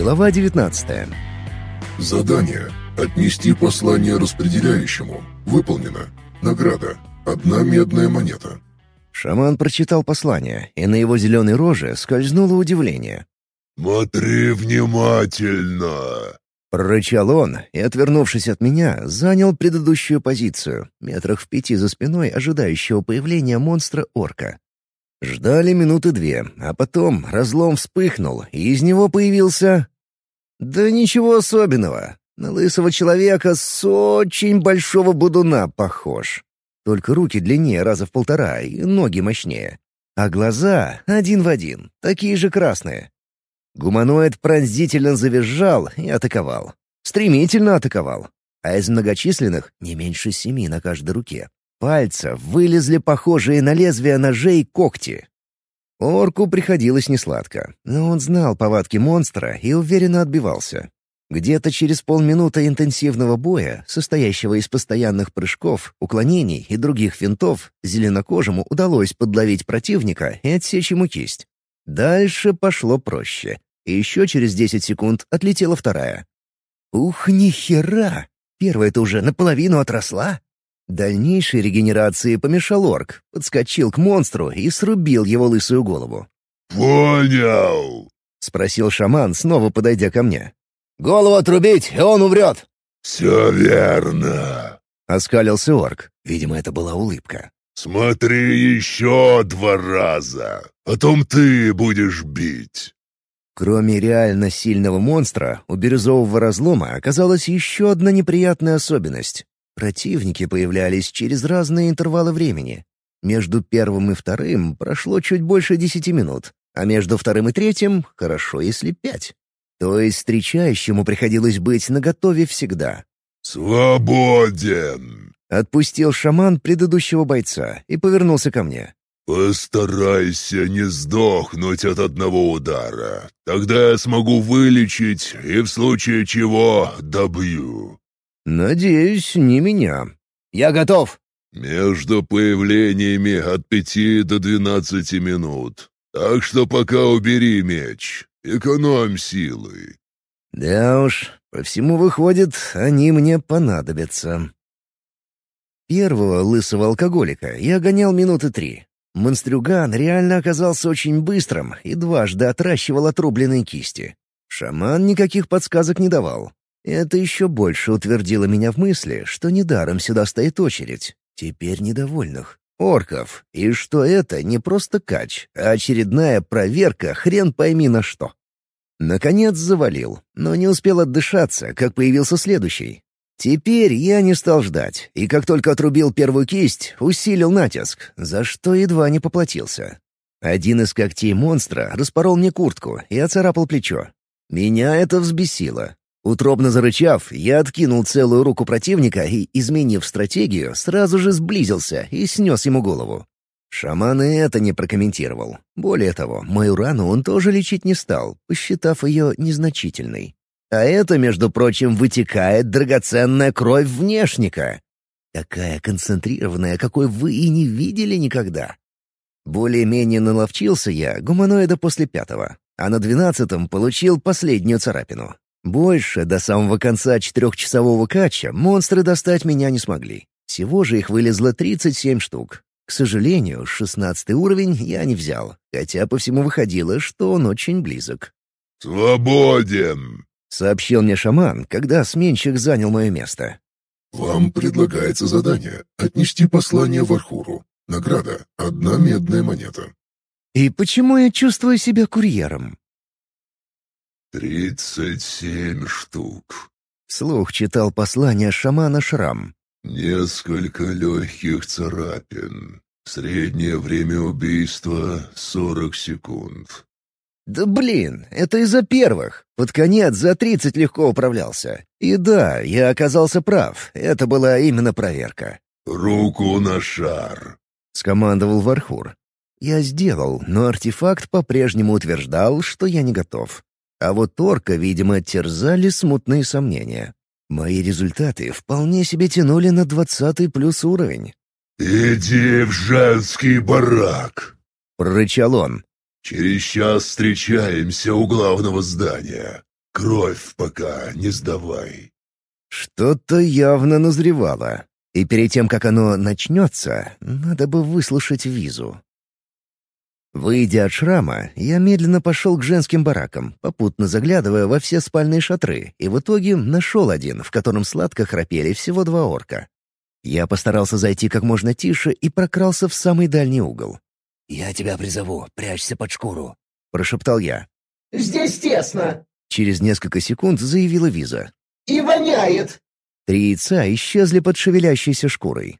Глава 19 Задание. Отнести послание распределяющему. Выполнено. Награда. Одна медная монета. Шаман прочитал послание, и на его зеленой роже скользнуло удивление. «Смотри внимательно!» Прорычал он и, отвернувшись от меня, занял предыдущую позицию, метрах в пяти за спиной ожидающего появления монстра-орка. Ждали минуты две, а потом разлом вспыхнул, и из него появился... Да ничего особенного. На лысого человека с очень большого будуна похож. Только руки длиннее раза в полтора и ноги мощнее. А глаза один в один, такие же красные. Гуманоид пронзительно завизжал и атаковал. Стремительно атаковал. А из многочисленных, не меньше семи на каждой руке, пальца вылезли похожие на лезвия ножей когти. Орку приходилось несладко, но он знал повадки монстра и уверенно отбивался. Где-то через полминуты интенсивного боя, состоящего из постоянных прыжков, уклонений и других финтов, зеленокожему удалось подловить противника и отсечь ему кисть. Дальше пошло проще. И еще через десять секунд отлетела вторая. Ух, нихера! Первая-то уже наполовину отросла. Дальнейшей регенерации помешал орк, подскочил к монстру и срубил его лысую голову. «Понял!» — спросил шаман, снова подойдя ко мне. «Голову отрубить, и он умрет!» «Все верно!» — оскалился орк. Видимо, это была улыбка. «Смотри еще два раза, потом ты будешь бить». Кроме реально сильного монстра, у бирюзового разлома оказалась еще одна неприятная особенность. Противники появлялись через разные интервалы времени. Между первым и вторым прошло чуть больше десяти минут, а между вторым и третьим — хорошо, если пять. То есть встречающему приходилось быть наготове всегда. «Свободен!» Отпустил шаман предыдущего бойца и повернулся ко мне. «Постарайся не сдохнуть от одного удара. Тогда я смогу вылечить и в случае чего добью». «Надеюсь, не меня». «Я готов». «Между появлениями от пяти до двенадцати минут. Так что пока убери меч. Экономь силы». «Да уж, по всему выходит, они мне понадобятся». Первого лысого алкоголика я гонял минуты три. Монстрюган реально оказался очень быстрым и дважды отращивал отрубленные кисти. Шаман никаких подсказок не давал. Это еще больше утвердило меня в мысли, что недаром сюда стоит очередь. Теперь недовольных. Орков. И что это не просто кач, а очередная проверка хрен пойми на что. Наконец завалил, но не успел отдышаться, как появился следующий. Теперь я не стал ждать, и как только отрубил первую кисть, усилил натиск, за что едва не поплатился. Один из когтей монстра распорол мне куртку и оцарапал плечо. Меня это взбесило. Утробно зарычав, я откинул целую руку противника и, изменив стратегию, сразу же сблизился и снес ему голову. Шаман и это не прокомментировал. Более того, мою рану он тоже лечить не стал, посчитав ее незначительной. А это, между прочим, вытекает драгоценная кровь внешника. Такая концентрированная, какой вы и не видели никогда. Более-менее наловчился я гуманоида после пятого, а на двенадцатом получил последнюю царапину. Больше до самого конца четырехчасового кача монстры достать меня не смогли. Всего же их вылезло 37 штук. К сожалению, шестнадцатый уровень я не взял, хотя по всему выходило, что он очень близок. «Свободен!» — сообщил мне шаман, когда сменщик занял мое место. «Вам предлагается задание — отнести послание в Архуру. Награда — одна медная монета». «И почему я чувствую себя курьером?» «Тридцать семь штук», — слух читал послание шамана Шрам. «Несколько легких царапин. Среднее время убийства — сорок секунд. Да блин, это из-за первых. Под конец за тридцать легко управлялся. И да, я оказался прав. Это была именно проверка. «Руку на шар!» — скомандовал Вархур. Я сделал, но артефакт по-прежнему утверждал, что я не готов. А вот Торка, видимо, терзали смутные сомнения. Мои результаты вполне себе тянули на двадцатый плюс уровень. «Иди в женский барак!» — прорычал он. «Через час встречаемся у главного здания. Кровь пока не сдавай». Что-то явно назревало. И перед тем, как оно начнется, надо бы выслушать визу. Выйдя от шрама, я медленно пошел к женским баракам, попутно заглядывая во все спальные шатры, и в итоге нашел один, в котором сладко храпели всего два орка. Я постарался зайти как можно тише и прокрался в самый дальний угол. «Я тебя призову, прячься под шкуру», — прошептал я. «Здесь тесно», — через несколько секунд заявила Виза. «И воняет». Три яйца исчезли под шевелящейся шкурой.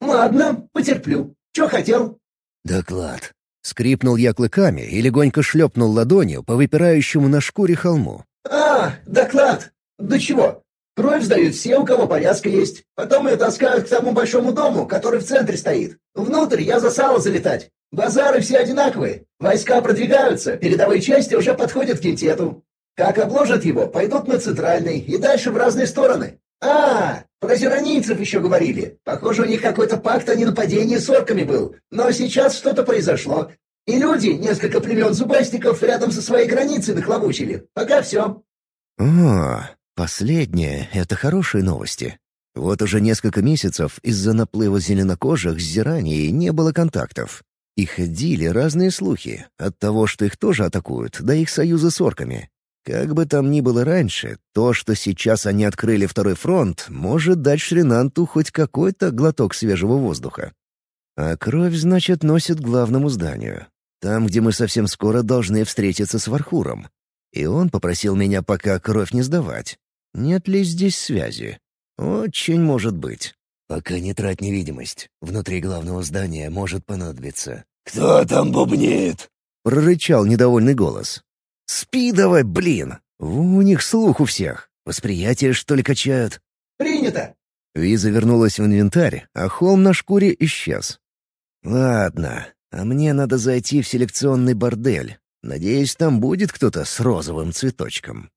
«Ладно, потерплю. Че хотел?» «Доклад», Скрипнул я клыками и легонько шлепнул ладонью по выпирающему на шкуре холму. «А, доклад! Да чего? Кровь сдают все, у кого повязка есть. Потом ее таскают к тому большому дому, который в центре стоит. Внутрь я за сало залетать. Базары все одинаковые. Войска продвигаются, передовые части уже подходят к Кентету. Как обложат его, пойдут на центральный и дальше в разные стороны. А, про зеронийцев еще говорили. Похоже, у них какой-то пакт о ненападении с орками был. Но сейчас что-то произошло. И люди, несколько племен зубастиков, рядом со своей границей нахлобучили. Пока все. О, последнее — это хорошие новости. Вот уже несколько месяцев из-за наплыва зеленокожих с Зиранией не было контактов. И ходили разные слухи от того, что их тоже атакуют, до их союза с орками. Как бы там ни было раньше, то, что сейчас они открыли второй фронт, может дать Шринанту хоть какой-то глоток свежего воздуха. А кровь, значит, носит к главному зданию. Там, где мы совсем скоро должны встретиться с Вархуром. И он попросил меня пока кровь не сдавать. Нет ли здесь связи? Очень может быть. Пока не трать невидимость. Внутри главного здания может понадобиться. «Кто там бубнит?» — прорычал недовольный голос. «Спи давай, блин! У них слух у всех. Восприятие, что ли, качают?» «Принято!» Виза вернулась в инвентарь, а холм на шкуре исчез. «Ладно, а мне надо зайти в селекционный бордель. Надеюсь, там будет кто-то с розовым цветочком».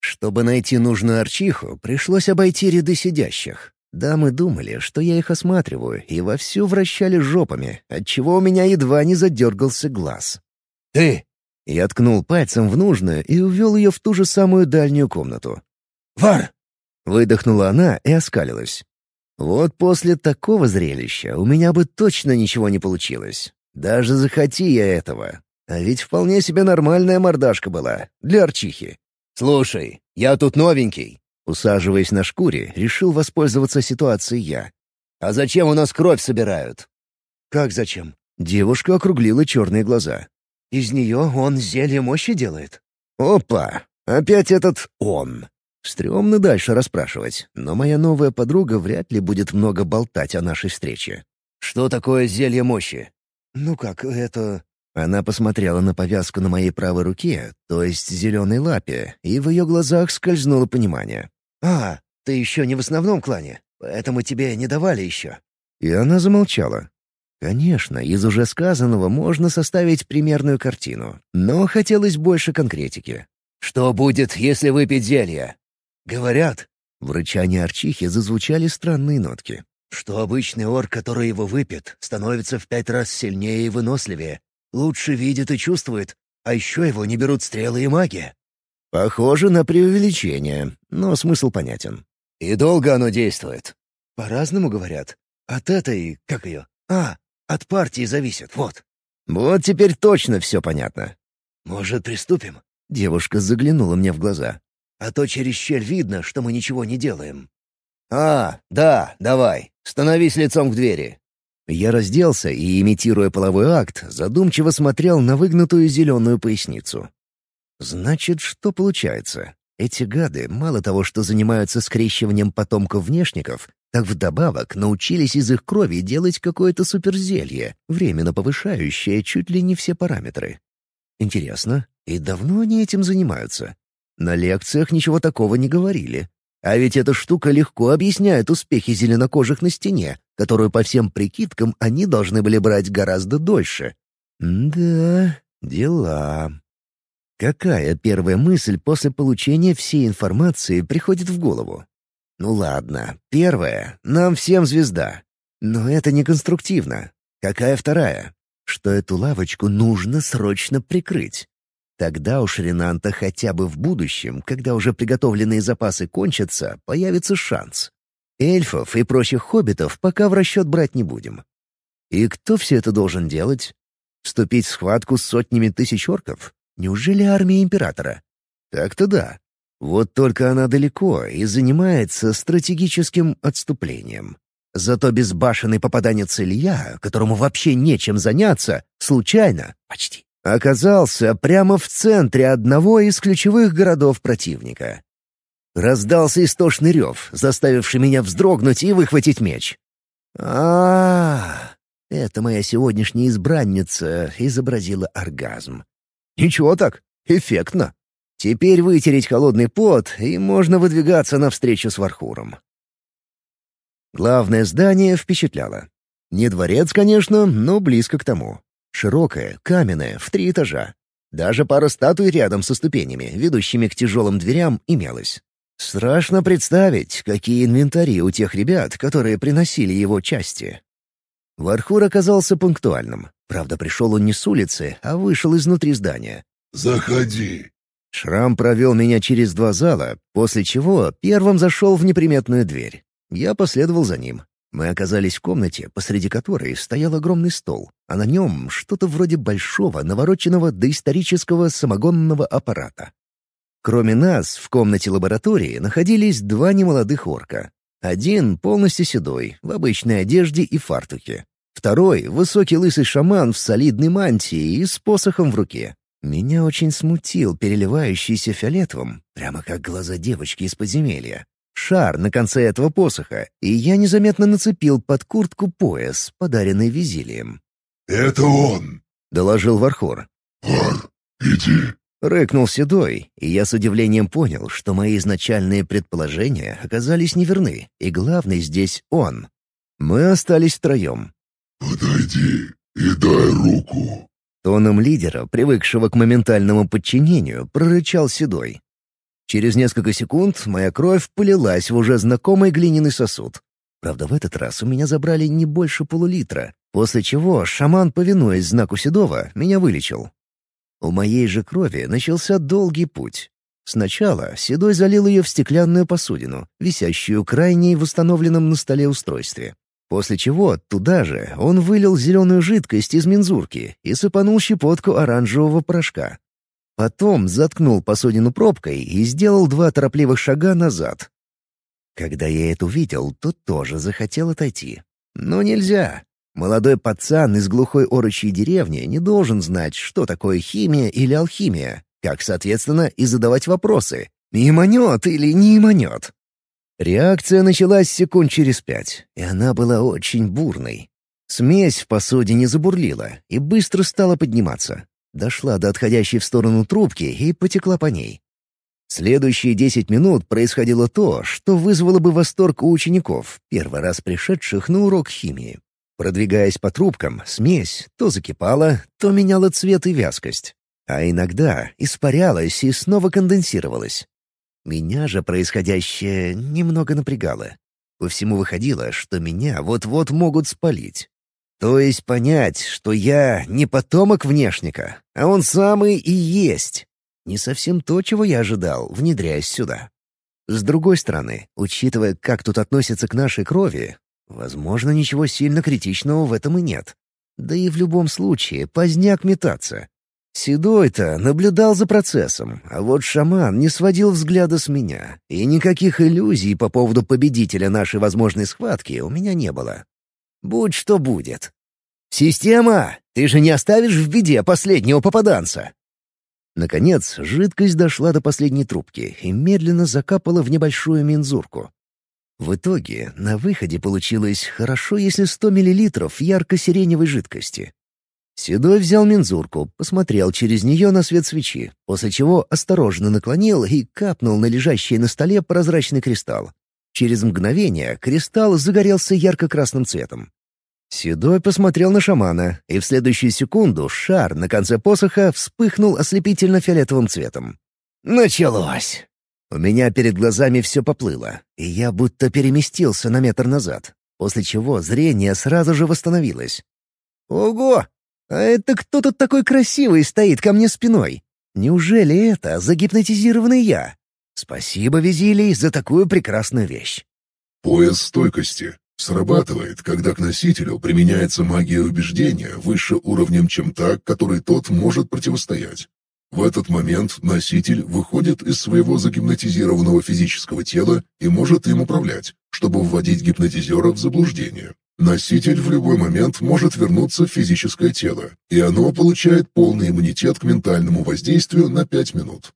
Чтобы найти нужную арчиху, пришлось обойти ряды сидящих. Дамы думали, что я их осматриваю, и вовсю вращали жопами, отчего у меня едва не задергался глаз. «Ты!» Я ткнул пальцем в нужную и увел ее в ту же самую дальнюю комнату. «Вар!» — выдохнула она и оскалилась. Вот после такого зрелища у меня бы точно ничего не получилось. Даже захоти я этого. А ведь вполне себе нормальная мордашка была, для арчихи. «Слушай, я тут новенький», — усаживаясь на шкуре, решил воспользоваться ситуацией я. «А зачем у нас кровь собирают?» «Как зачем?» Девушка округлила черные глаза. Из нее он зелье мощи делает. Опа! Опять этот «он». Стремно дальше расспрашивать, но моя новая подруга вряд ли будет много болтать о нашей встрече. «Что такое зелье мощи?» «Ну как, это...» Она посмотрела на повязку на моей правой руке, то есть зеленой лапе, и в ее глазах скользнуло понимание. «А, ты еще не в основном клане, поэтому тебе не давали еще». И она замолчала. Конечно, из уже сказанного можно составить примерную картину, но хотелось больше конкретики. «Что будет, если выпить зелье?» «Говорят». В рычании арчихи зазвучали странные нотки. «Что обычный орк, который его выпьет, становится в пять раз сильнее и выносливее, лучше видит и чувствует, а еще его не берут стрелы и маги». «Похоже на преувеличение, но смысл понятен». «И долго оно действует?» «По-разному говорят. От этой... как ее? А, от партии зависит, вот». «Вот теперь точно все понятно». «Может, приступим?» Девушка заглянула мне в глаза. «А то через щель видно, что мы ничего не делаем». «А, да, давай. Становись лицом к двери». Я разделся и, имитируя половой акт, задумчиво смотрел на выгнутую зеленую поясницу. «Значит, что получается? Эти гады мало того, что занимаются скрещиванием потомков внешников, так вдобавок научились из их крови делать какое-то суперзелье, временно повышающее чуть ли не все параметры. Интересно, и давно они этим занимаются? На лекциях ничего такого не говорили. А ведь эта штука легко объясняет успехи зеленокожих на стене, которую по всем прикидкам они должны были брать гораздо дольше. да, дела. Какая первая мысль после получения всей информации приходит в голову? Ну ладно, первая — нам всем звезда. Но это не конструктивно. Какая вторая? Что эту лавочку нужно срочно прикрыть. Тогда у Шринанта хотя бы в будущем, когда уже приготовленные запасы кончатся, появится шанс. Эльфов и прочих хоббитов пока в расчет брать не будем. И кто все это должен делать? Вступить в схватку с сотнями тысяч орков? Неужели армия Императора? Так-то да. Вот только она далеко и занимается стратегическим отступлением. Зато безбашенный попаданец Илья, которому вообще нечем заняться, случайно, почти, оказался прямо в центре одного из ключевых городов противника. Раздался истошный рев, заставивший меня вздрогнуть и выхватить меч. а, -а, Это моя сегодняшняя избранница изобразила оргазм. Ничего так, эффектно. Теперь вытереть холодный пот, и можно выдвигаться навстречу с Вархуром. Главное здание впечатляло. Не дворец, конечно, но близко к тому. Широкое, каменное, в три этажа. Даже пара статуй рядом со ступенями, ведущими к тяжелым дверям, имелась. Страшно представить, какие инвентари у тех ребят, которые приносили его части. Вархур оказался пунктуальным. Правда, пришел он не с улицы, а вышел изнутри здания. «Заходи». Шрам провел меня через два зала, после чего первым зашел в неприметную дверь. Я последовал за ним. Мы оказались в комнате, посреди которой стоял огромный стол, а на нем что-то вроде большого, навороченного доисторического самогонного аппарата. Кроме нас, в комнате лаборатории находились два немолодых орка. Один полностью седой, в обычной одежде и фартуке. Второй — высокий лысый шаман в солидной мантии и с посохом в руке. Меня очень смутил переливающийся фиолетовым, прямо как глаза девочки из подземелья, шар на конце этого посоха, и я незаметно нацепил под куртку пояс, подаренный Визилием. «Это он!» — доложил Вархор. «Вар, иди!» — рыкнул Седой, и я с удивлением понял, что мои изначальные предположения оказались неверны, и главный здесь он. Мы остались втроем. «Подойди и дай руку!» Тоном лидера, привыкшего к моментальному подчинению, прорычал Седой. Через несколько секунд моя кровь полилась в уже знакомый глиняный сосуд. Правда, в этот раз у меня забрали не больше полулитра, после чего шаман, повинуясь знаку Седова, меня вылечил. У моей же крови начался долгий путь. Сначала Седой залил ее в стеклянную посудину, висящую крайней в установленном на столе устройстве. После чего туда же он вылил зеленую жидкость из мензурки и сыпанул щепотку оранжевого порошка. Потом заткнул посудину пробкой и сделал два торопливых шага назад. Когда я это увидел, то тоже захотел отойти. Но нельзя. Молодой пацан из глухой орочьей деревни не должен знать, что такое химия или алхимия, как, соответственно, и задавать вопросы. Иманет или не иманет? Реакция началась секунд через пять, и она была очень бурной. Смесь в посудине забурлила и быстро стала подниматься. Дошла до отходящей в сторону трубки и потекла по ней. Следующие десять минут происходило то, что вызвало бы восторг у учеников, первый раз пришедших на урок химии. Продвигаясь по трубкам, смесь то закипала, то меняла цвет и вязкость. А иногда испарялась и снова конденсировалась. Меня же происходящее немного напрягало. По всему выходило, что меня вот-вот могут спалить. То есть понять, что я не потомок внешника, а он самый и есть. Не совсем то, чего я ожидал, внедряясь сюда. С другой стороны, учитывая, как тут относятся к нашей крови, возможно, ничего сильно критичного в этом и нет. Да и в любом случае, поздняк метаться. Седой-то наблюдал за процессом, а вот шаман не сводил взгляда с меня, и никаких иллюзий по поводу победителя нашей возможной схватки у меня не было. Будь что будет. «Система, ты же не оставишь в беде последнего попаданца!» Наконец, жидкость дошла до последней трубки и медленно закапала в небольшую мензурку. В итоге на выходе получилось хорошо, если 100 мл ярко-сиреневой жидкости. Седой взял мензурку, посмотрел через нее на свет свечи, после чего осторожно наклонил и капнул на лежащий на столе прозрачный кристалл. Через мгновение кристалл загорелся ярко-красным цветом. Седой посмотрел на шамана, и в следующую секунду шар на конце посоха вспыхнул ослепительно-фиолетовым цветом. «Началось!» У меня перед глазами все поплыло, и я будто переместился на метр назад, после чего зрение сразу же восстановилось. «Ого! А это кто тут такой красивый стоит ко мне спиной?» Неужели это загипнотизированный я? Спасибо, Визилий, за такую прекрасную вещь. Пояс стойкости. Срабатывает, когда к носителю применяется магия убеждения выше уровнем, чем та, которой тот может противостоять. В этот момент носитель выходит из своего загипнотизированного физического тела и может им управлять, чтобы вводить гипнотизера в заблуждение. Носитель в любой момент может вернуться в физическое тело, и оно получает полный иммунитет к ментальному воздействию на 5 минут.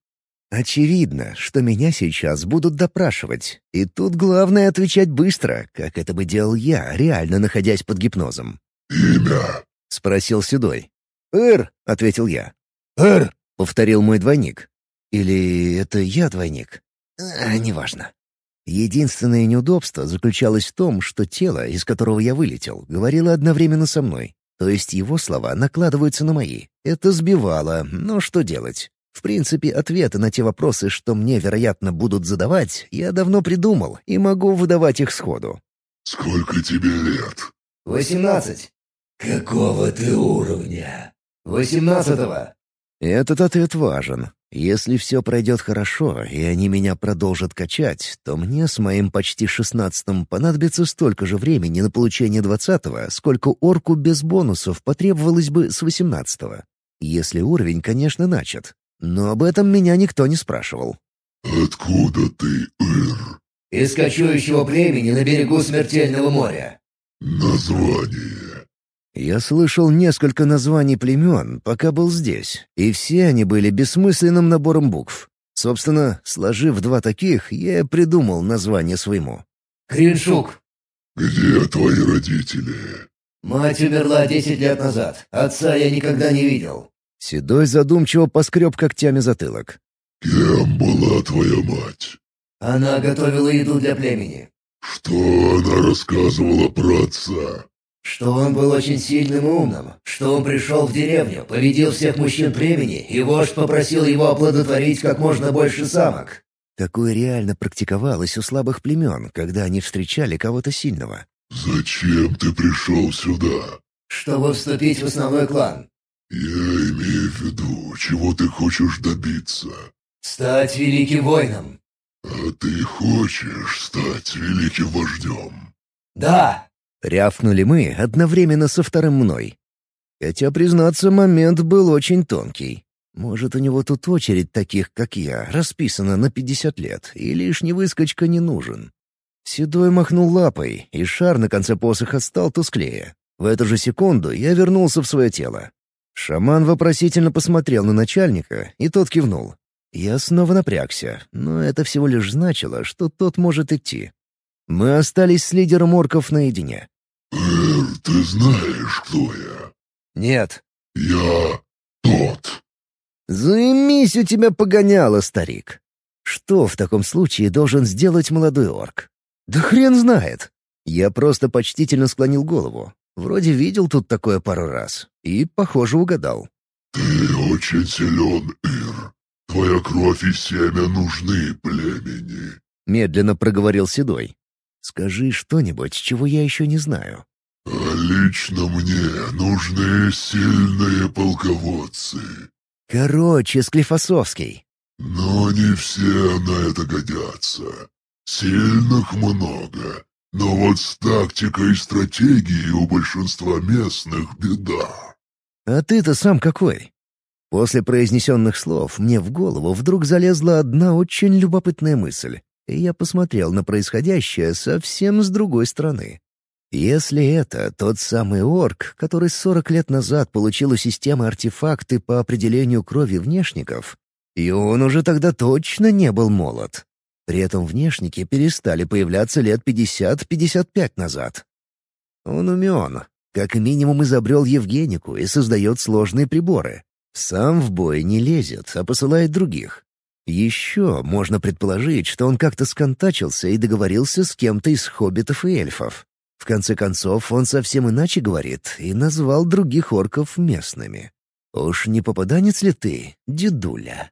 Очевидно, что меня сейчас будут допрашивать, и тут главное отвечать быстро, как это бы делал я, реально находясь под гипнозом. «Имя?» — спросил Седой. «Эр», — ответил я. «Эр!» — повторил мой двойник. Или это я двойник? А, неважно. Единственное неудобство заключалось в том, что тело, из которого я вылетел, говорило одновременно со мной. То есть его слова накладываются на мои. Это сбивало, но что делать? В принципе, ответы на те вопросы, что мне, вероятно, будут задавать, я давно придумал и могу выдавать их сходу. «Сколько тебе лет?» «Восемнадцать». «Какого ты уровня?» «Восемнадцатого». Этот ответ важен. Если все пройдет хорошо, и они меня продолжат качать, то мне с моим почти шестнадцатым понадобится столько же времени на получение двадцатого, сколько орку без бонусов потребовалось бы с восемнадцатого. Если уровень, конечно, начат. Но об этом меня никто не спрашивал. «Откуда ты, Ир?» «Из кочующего племени на берегу смертельного моря». «Название?» Я слышал несколько названий племен, пока был здесь, и все они были бессмысленным набором букв. Собственно, сложив два таких, я и придумал название своему. «Криншук». «Где твои родители?» «Мать умерла десять лет назад. Отца я никогда не видел». Седой задумчиво поскреб когтями затылок. «Кем была твоя мать?» Она готовила еду для племени. «Что она рассказывала про отца?» Что он был очень сильным и умным, что он пришел в деревню, победил всех мужчин племени, и вождь попросил его оплодотворить как можно больше самок. Такое реально практиковалось у слабых племен, когда они встречали кого-то сильного. «Зачем ты пришел сюда?» Чтобы вступить в основной клан. «Я имею в виду, чего ты хочешь добиться. Стать великим воином. А ты хочешь стать великим вождем?» Да, Рявкнули мы одновременно со вторым мной. Хотя, признаться, момент был очень тонкий. Может, у него тут очередь таких, как я, расписана на пятьдесят лет, и лишний выскочка не нужен. Седой махнул лапой, и шар на конце посоха стал тусклее. В эту же секунду я вернулся в свое тело. Шаман вопросительно посмотрел на начальника, и тот кивнул. Я снова напрягся, но это всего лишь значило, что тот может идти. Мы остались с лидером орков наедине. «Эр, ты знаешь, кто я?» «Нет». «Я тот». «Займись, у тебя погоняло, старик». Что в таком случае должен сделать молодой орк? Да хрен знает. Я просто почтительно склонил голову. Вроде видел тут такое пару раз. И, похоже, угадал. «Ты очень силен, Ир. Твоя кровь и семя нужны племени». Медленно проговорил Седой. «Скажи что-нибудь, чего я еще не знаю». «А лично мне нужны сильные полководцы. Короче, Склифосовский. Но не все на это годятся. Сильных много, но вот с тактикой и стратегией у большинства местных беда. А ты-то сам какой? После произнесенных слов мне в голову вдруг залезла одна очень любопытная мысль, и я посмотрел на происходящее совсем с другой стороны. Если это тот самый орк, который 40 лет назад получил у системы артефакты по определению крови внешников, и он уже тогда точно не был молод. При этом внешники перестали появляться лет 50-55 назад. Он умен. Как минимум изобрел Евгенику и создает сложные приборы. Сам в бой не лезет, а посылает других. Еще можно предположить, что он как-то сконтачился и договорился с кем-то из хоббитов и эльфов. В конце концов, он совсем иначе говорит и назвал других орков местными. Уж не попаданец ли ты, дедуля?